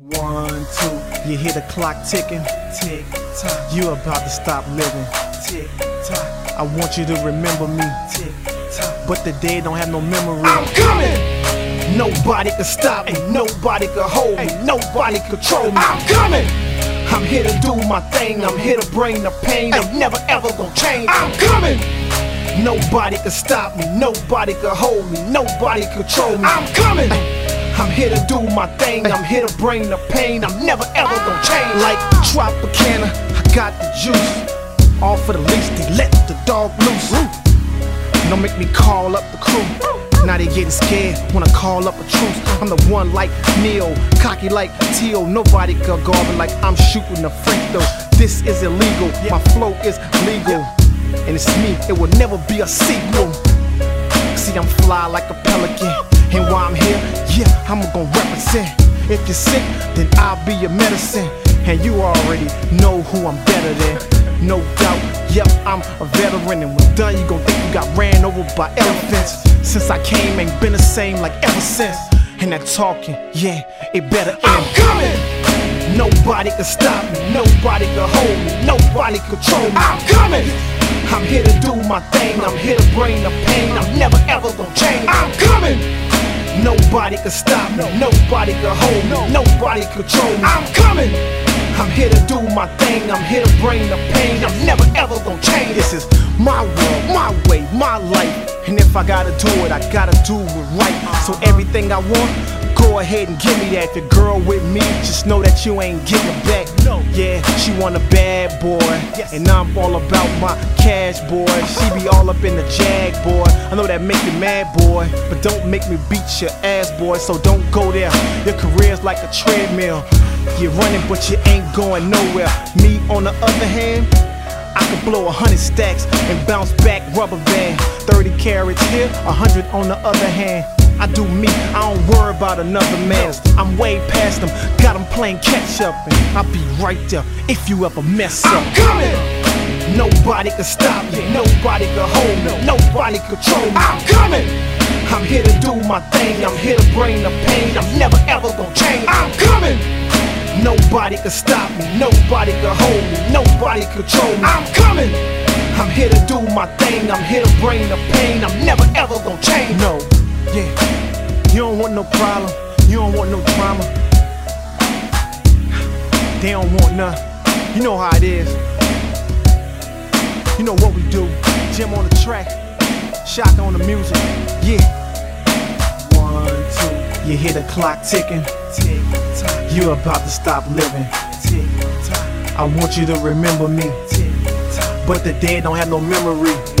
One, two, you hear the clock ticking. Tick tock, you about to stop living. Tick tock, I want you to remember me. Tick tock, but the dead don't have no memory. I'm coming. Nobody can stop me. Nobody can hold me. Nobody control me. I'm coming. I'm here to do my thing. I'm here to bring the pain. I'm never ever gonna change. I'm coming. Nobody can stop me. Nobody can hold me. Nobody control me. I'm coming. I'm here to do my thing. I'm here to bring the pain. I'm never ever gonna change. Like Tropicana, I got the juice. All for the least, they let the dog loose. Don't make me call up the crew. Now they getting scared when I call up a truce. I'm the one like Neil, cocky like Teal. Nobody guard me like I'm shooting a free throw. This is illegal, my flow is legal. And it's me, it will never be a sequel. See, I'm fly like a pelican. And why I'm here, yeah, I'm gonna represent. If you're sick, then I'll be your medicine. And you already know who I'm better than. No doubt, yep, I'm a veteran. And when done, you gon' think you got ran over by elephants. Since I came, ain't been the same like ever since. And that talking, yeah, it better end. I'm coming! Nobody can stop me, nobody can hold me, nobody control me. I'm coming! I'm here to do my thing, I'm here to bring the pain, I'm never ever gonna change. I'm coming! Nobody can stop me, nobody can hold me, nobody control me. I'm coming! I'm here to do my thing, I'm here to bring the pain, I'm never ever gonna change. This is my world, my way, my life. And if I gotta do it, I gotta do it right. So everything I want, go ahead and give me that. The girl with me, just know that you ain't getting it back. No, yeah, she want a bad boy, Yes. and I'm all about my cash, boy. She be all up in the jag, boy. I know that make you mad, boy, but don't make me beat your ass, boy. So don't go there. Your career's like a treadmill. You're running, but you ain't going nowhere. Me, on the other hand. I could blow a hundred stacks and bounce back rubber band. 30 carats here, a hundred on the other hand. I do me, I don't worry about another man's. I'm way past them, got them playing catch up, and I'll be right there if you ever mess up. I'm coming! Nobody can stop me, nobody can hold me, nobody control me. I'm coming! I'm here to do my thing, I'm here to bring the pain, I'm never ever gonna change. I'm coming! Nobody can stop me, nobody can hold me, nobody control me. I'm coming! I'm here to do my thing, I'm here to bring the pain, I'm never ever gonna change. No, yeah, you don't want no problem, you don't want no drama. They don't want none, you know how it is. You know what we do, Jim on the track, Shock on the music, yeah. One, two, you hear the clock ticking. Tick tock, you about to stop living. Tick tock, I want you to remember me. Tick tock, but the dead don't have no memory.